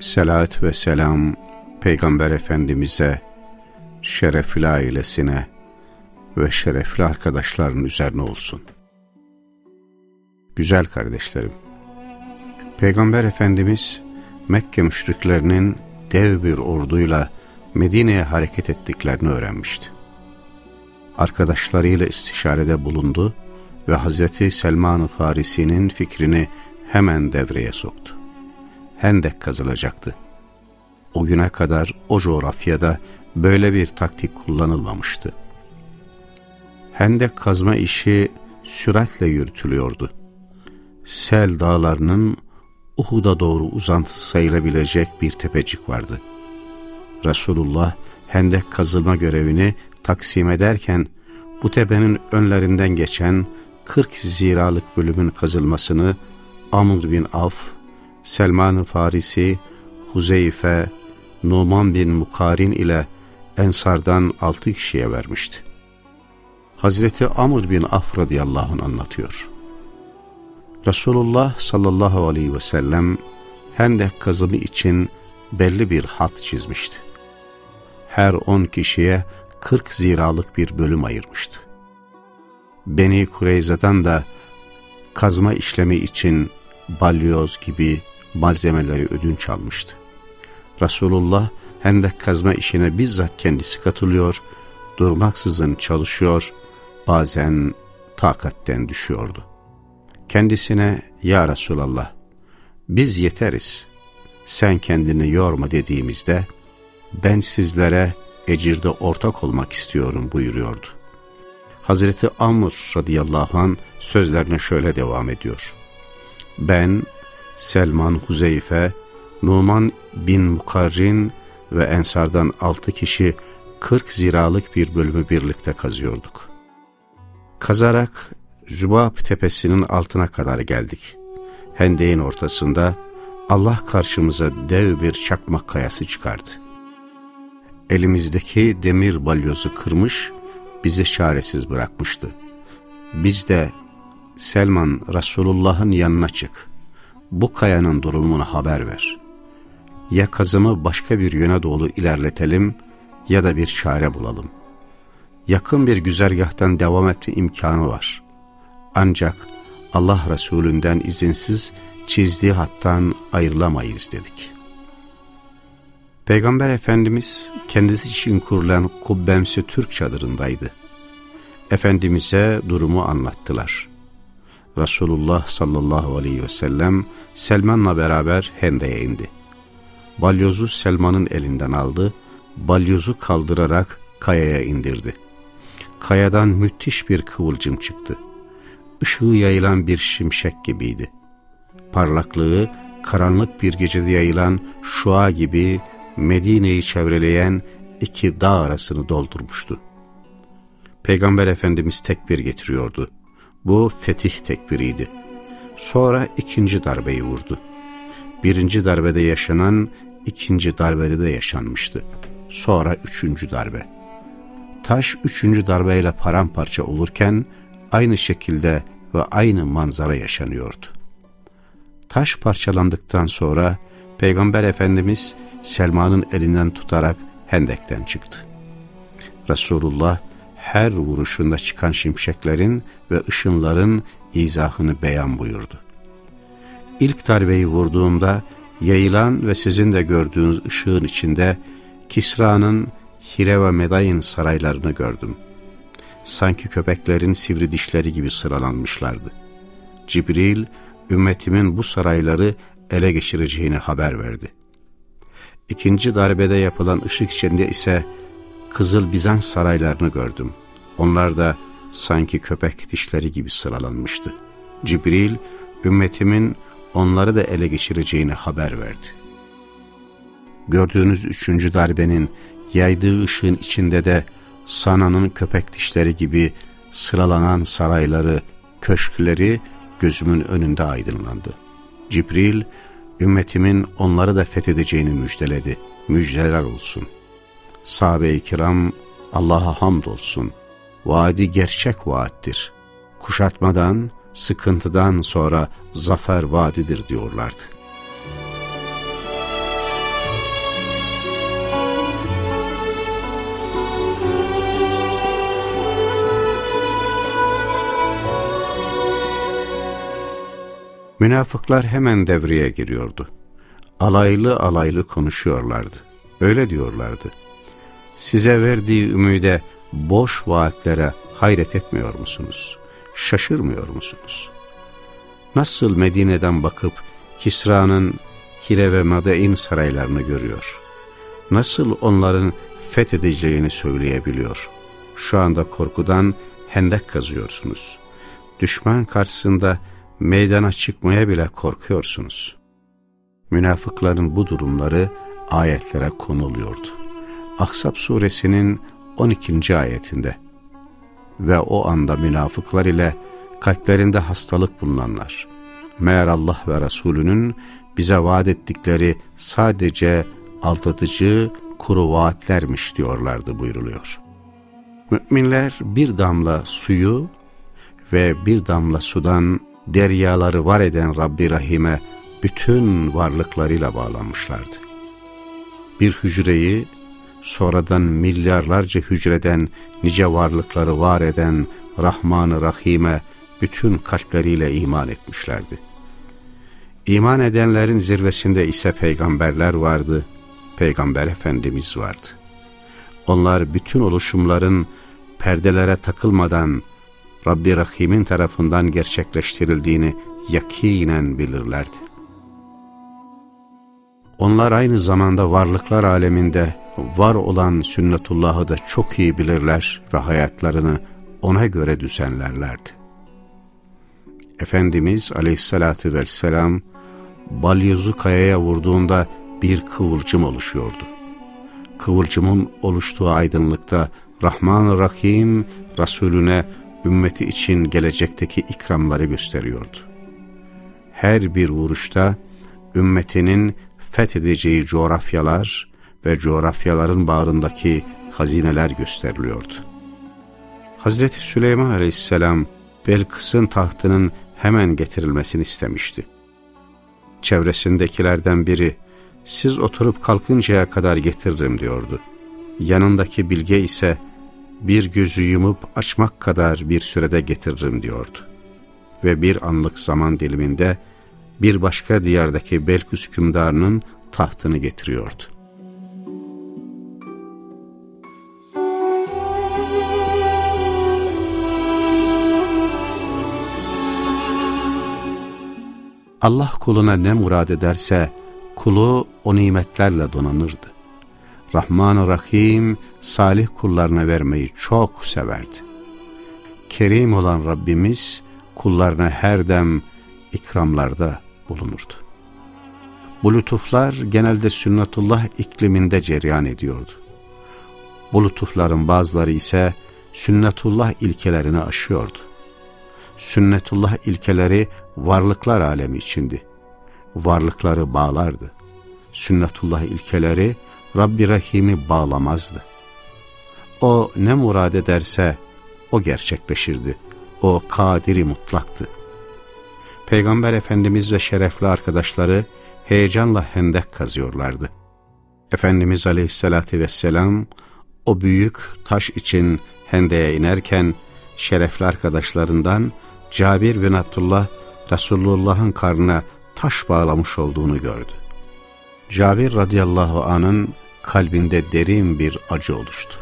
Selat ve selam Peygamber Efendimiz'e, şerefli ailesine ve şerefli arkadaşların üzerine olsun. Güzel kardeşlerim, Peygamber Efendimiz Mekke müşriklerinin dev bir orduyla Medine'ye hareket ettiklerini öğrenmişti. Arkadaşlarıyla istişarede bulundu ve Hazreti Selman-ı Farisi'nin fikrini hemen devreye soktu. Hendek kazılacaktı. O güne kadar o coğrafyada böyle bir taktik kullanılmamıştı. Hendek kazma işi süratle yürütülüyordu. Sel dağlarının Uhud'a doğru uzantısı sayılabilecek bir tepecik vardı. Resulullah hendek kazılma görevini taksim ederken bu tepenin önlerinden geçen 40 ziralık bölümün kazılmasını Amr bin Af, Selman-ı Farisi, Huzeyfe, Numan bin Mukarin ile Ensardan altı kişiye vermişti. Hazreti Amr bin Af radıyallahu anh anlatıyor. Resulullah sallallahu aleyhi ve sellem hendek kazımı için belli bir hat çizmişti. Her on kişiye kırk ziralık bir bölüm ayırmıştı. Beni Kureyza'dan da kazma işlemi için balyoz gibi malzemeleri ödünç almıştı. Resulullah hendek kazma işine bizzat kendisi katılıyor, durmaksızın çalışıyor, bazen takatten düşüyordu. Kendisine ya Resulallah biz yeteriz, sen kendini yorma dediğimizde ben sizlere ecirde ortak olmak istiyorum buyuruyordu. Hazreti Amr radıyallahu an sözlerine şöyle devam ediyor. Ben, Selman Huzeyfe, Numan bin Mukarrin ve Ensardan altı kişi kırk ziralık bir bölümü birlikte kazıyorduk. Kazarak Zübab tepesinin altına kadar geldik. Hendeğin ortasında Allah karşımıza dev bir çakmak kayası çıkardı. Elimizdeki demir balyozu kırmış, bizi çaresiz bırakmıştı. Biz de Selman Resulullah'ın yanına çık. Bu kayanın durumunu haber ver. Ya kazımı başka bir yöne doğru ilerletelim ya da bir çare bulalım. Yakın bir güzergahtan devam etme imkanı var. Ancak Allah Resulünden izinsiz çizdiği hattan ayrılamayız dedik. Peygamber Efendimiz kendisi için kurulan kubbemsi Türk çadırındaydı. Efendimiz'e durumu anlattılar. Resulullah sallallahu aleyhi ve sellem Selman'la beraber Hende'ye indi. Balyozu Selman'ın elinden aldı, balyozu kaldırarak kayaya indirdi. Kayadan müthiş bir kıvılcım çıktı. Işığı yayılan bir şimşek gibiydi. Parlaklığı karanlık bir gecede yayılan şua gibi Medine'yi çevreleyen iki dağ arasını doldurmuştu. Peygamber Efendimiz tekbir getiriyordu. Bu fetih tekbiriydi. Sonra ikinci darbeyi vurdu. Birinci darbede yaşanan ikinci darbede de yaşanmıştı. Sonra üçüncü darbe. Taş üçüncü darbeyle paramparça olurken aynı şekilde ve aynı manzara yaşanıyordu. Taş parçalandıktan sonra Peygamber Efendimiz Selma'nın elinden tutarak hendekten çıktı. Resulullah her vuruşunda çıkan şimşeklerin ve ışınların izahını beyan buyurdu. İlk darbeyi vurduğumda yayılan ve sizin de gördüğünüz ışığın içinde Kisra'nın Hire ve Medayın saraylarını gördüm. Sanki köpeklerin sivri dişleri gibi sıralanmışlardı. Cibril, ümmetimin bu sarayları ele geçireceğini haber verdi. İkinci darbede yapılan ışık içinde ise Kızıl Bizans saraylarını gördüm. Onlar da sanki köpek dişleri gibi sıralanmıştı. Cibril, ümmetimin onları da ele geçireceğini haber verdi. gördüğünüz üçüncü darbenin yaydığı ışığın içinde de sananın köpek dişleri gibi sıralanan sarayları, köşkleri gözümün önünde aydınlandı. Cibril, ümmetimin onları da fethedeceğini müjdeledi. Müjdeler olsun. Sahabe-i kiram, Allah'a hamdolsun. Vaadi gerçek vaattir. Kuşatmadan, sıkıntıdan sonra zafer vaadidir diyorlardı. Münafıklar hemen devreye giriyordu. Alaylı alaylı konuşuyorlardı. Öyle diyorlardı. Size verdiği ümide boş vaatlere hayret etmiyor musunuz? Şaşırmıyor musunuz? Nasıl Medine'den bakıp Kisra'nın Hire ve Madain saraylarını görüyor? Nasıl onların fethedeceğini söyleyebiliyor? Şu anda korkudan hendek kazıyorsunuz. Düşman karşısında meydana çıkmaya bile korkuyorsunuz. Münafıkların bu durumları ayetlere konuluyordu. Ahzab suresinin 12. ayetinde ve o anda münafıklar ile kalplerinde hastalık bulunanlar, meğer Allah ve Resulünün bize vaat ettikleri sadece aldatıcı kuru vaatlermiş diyorlardı buyruluyor. Müminler bir damla suyu ve bir damla sudan deryaları var eden Rabbi Rahim'e bütün varlıklarıyla bağlanmışlardı. Bir hücreyi sonradan milyarlarca hücreden nice varlıkları var eden Rahman-ı Rahim'e bütün kalpleriyle iman etmişlerdi. İman edenlerin zirvesinde ise peygamberler vardı, peygamber efendimiz vardı. Onlar bütün oluşumların perdelere takılmadan Rabbi Rahim'in tarafından gerçekleştirildiğini yakinen bilirlerdi. Onlar aynı zamanda varlıklar aleminde var olan sünnetullahı da çok iyi bilirler ve hayatlarını ona göre düzenlerlerdi. Efendimiz aleyhissalatü vesselam balyozu kayaya vurduğunda bir kıvılcım oluşuyordu. Kıvılcımın oluştuğu aydınlıkta Rahman-ı Rahim Resulüne ümmeti için gelecekteki ikramları gösteriyordu. Her bir vuruşta ümmetinin fethedeceği coğrafyalar ve coğrafyaların bağrındaki hazineler gösteriliyordu. Hazreti Süleyman aleyhisselam Belkıs'ın tahtının hemen getirilmesini istemişti. Çevresindekilerden biri, siz oturup kalkıncaya kadar getiririm diyordu. Yanındaki bilge ise, bir gözü yumup açmak kadar bir sürede getiririm diyordu. Ve bir anlık zaman diliminde bir başka diyardaki Belküs hükümdarının tahtını getiriyordu. Allah kuluna ne murad ederse kulu o nimetlerle donanırdı. Rahman-ı Rahim salih kullarına vermeyi çok severdi. Kerim olan Rabbimiz kullarına her dem ikramlarda bulunurdu. Bu lütuflar genelde sünnetullah ikliminde cereyan ediyordu. Bu lütufların bazıları ise sünnetullah ilkelerini aşıyordu. Sünnetullah ilkeleri varlıklar alemi içindi. Varlıkları bağlardı. Sünnetullah ilkeleri Rabbi Rahim'i bağlamazdı. O ne murad ederse o gerçekleşirdi. O kadiri mutlaktı. Peygamber Efendimiz ve şerefli arkadaşları heyecanla hendek kazıyorlardı. Efendimiz Aleyhisselatü Vesselam o büyük taş için hendeye inerken şerefli arkadaşlarından Cabir bin Abdullah Resulullah'ın karnına taş bağlamış olduğunu gördü. Cabir radıyallahu anın kalbinde derin bir acı oluştu.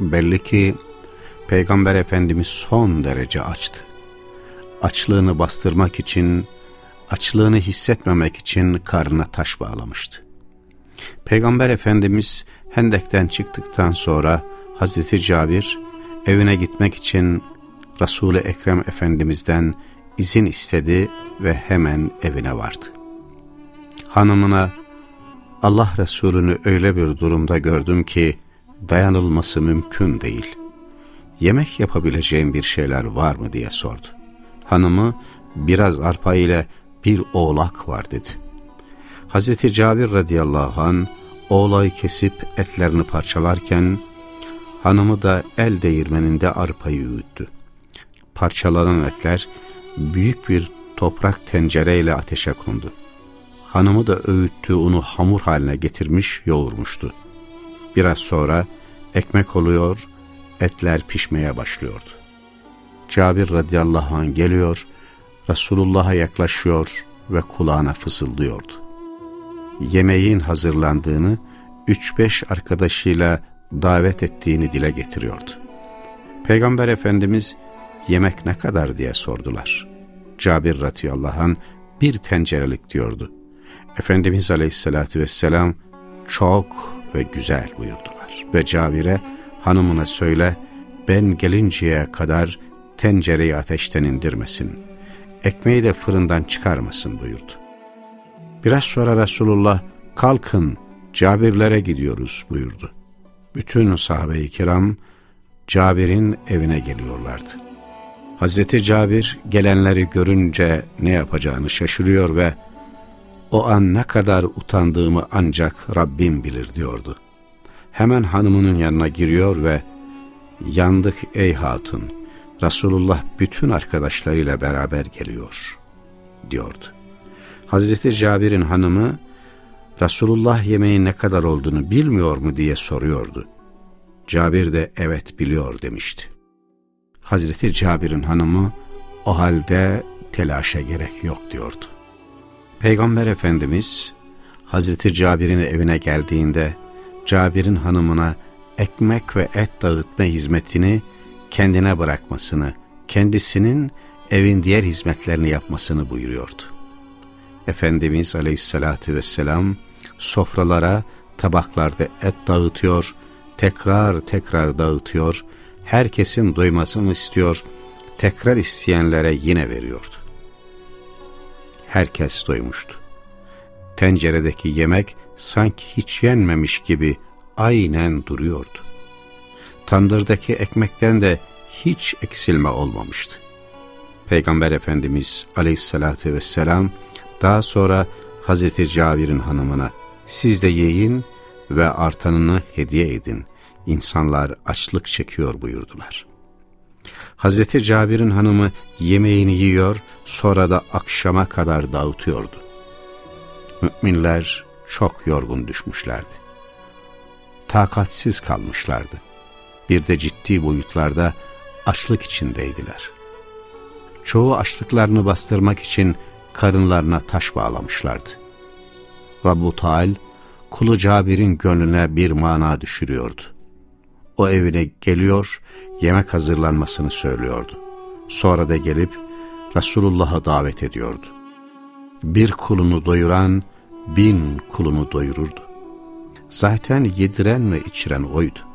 Belli ki Peygamber Efendimiz son derece açtı. Açlığını bastırmak için, açlığını hissetmemek için karnına taş bağlamıştı. Peygamber Efendimiz Hendek'ten çıktıktan sonra Hazreti Cabir evine gitmek için Resul-i Ekrem Efendimiz'den izin istedi ve hemen evine vardı. Hanımına Allah Resulü'nü öyle bir durumda gördüm ki dayanılması mümkün değil. Yemek yapabileceğim bir şeyler var mı diye sordu. Hanımı biraz arpa ile bir oğlak var dedi. Hazreti Cabir radıyallahu an oğlayı kesip etlerini parçalarken hanımı da el değirmeninde arpayı öğüttü. Parçalanan etler büyük bir toprak tencereyle ateşe kondu. Hanımı da öğüttüğü unu hamur haline getirmiş yoğurmuştu. Biraz sonra ekmek oluyor, etler pişmeye başlıyordu. Cabir radıyallahu anh geliyor, Resulullah'a yaklaşıyor ve kulağına fısıldıyordu. Yemeğin hazırlandığını, üç beş arkadaşıyla davet ettiğini dile getiriyordu. Peygamber Efendimiz yemek ne kadar diye sordular. Cabir radıyallahu anh bir tencerelik diyordu. Efendimiz aleyhissalatü vesselam çok ve güzel buyurdular. Ve Cabir'e hanımına söyle ben gelinceye kadar tencereyi ateşten indirmesin. Ekmeği de fırından çıkarmasın buyurdu. Biraz sonra Resulullah kalkın Cabirlere gidiyoruz buyurdu. Bütün sahabe-i kiram Cabir'in evine geliyorlardı. Hazreti Cabir gelenleri görünce ne yapacağını şaşırıyor ve o an ne kadar utandığımı ancak Rabbim bilir diyordu. Hemen hanımının yanına giriyor ve yandık ey hatun Resulullah bütün arkadaşlarıyla beraber geliyor diyordu. Hazreti Cabir'in hanımı Resulullah yemeğin ne kadar olduğunu bilmiyor mu diye soruyordu. Cabir de evet biliyor demişti. Hazreti Cabir'in hanımı o halde telaşa gerek yok diyordu. Peygamber Efendimiz Hazreti Cabir'in evine geldiğinde Cabir'in hanımına ekmek ve et dağıtma hizmetini kendine bırakmasını, kendisinin evin diğer hizmetlerini yapmasını buyuruyordu. Efendimiz Aleyhisselatü Vesselam sofralara tabaklarda et dağıtıyor, tekrar tekrar dağıtıyor, herkesin doymasını istiyor, tekrar isteyenlere yine veriyordu. Herkes doymuştu. Tenceredeki yemek sanki hiç yenmemiş gibi aynen duruyordu. Tandırdaki ekmekten de hiç eksilme olmamıştı. Peygamber Efendimiz aleyhissalatü vesselam daha sonra Hazreti Cabir'in hanımına siz de yiyin ve artanını hediye edin. İnsanlar açlık çekiyor buyurdular. Hazreti Cabir'in hanımı yemeğini yiyor sonra da akşama kadar dağıtıyordu. Müminler çok yorgun düşmüşlerdi. Takatsiz kalmışlardı. Bir de ciddi boyutlarda açlık içindeydiler. Çoğu açlıklarını bastırmak için karınlarına taş bağlamışlardı. Rabbu Taal kulu Cabir'in gönlüne bir mana düşürüyordu. O evine geliyor, yemek hazırlanmasını söylüyordu. Sonra da gelip Resulullah'a davet ediyordu. Bir kulunu doyuran bin kulunu doyururdu. Zaten yediren ve içiren oydu.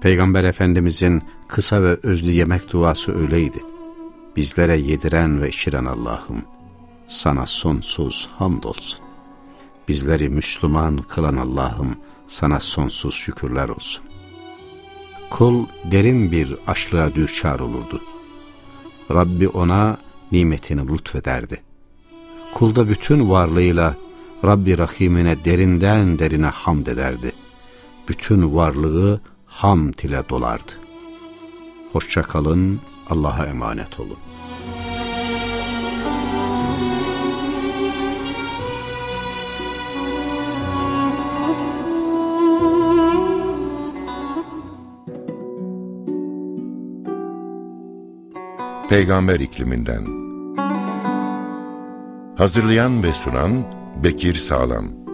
Peygamber Efendimizin kısa ve özlü yemek duası öyleydi. Bizlere yediren ve içiren Allah'ım, sana sonsuz hamdolsun. Bizleri Müslüman kılan Allah'ım, sana sonsuz şükürler olsun. Kul derin bir açlığa düçar olurdu. Rabbi ona nimetini lütfederdi. Kulda bütün varlığıyla Rabbi Rahimine derinden derine hamd ederdi. Bütün varlığı hamd ile dolardı. Hoşça kalın, Allah'a emanet olun. Peygamber ikliminden Hazırlayan ve sunan Bekir Sağlam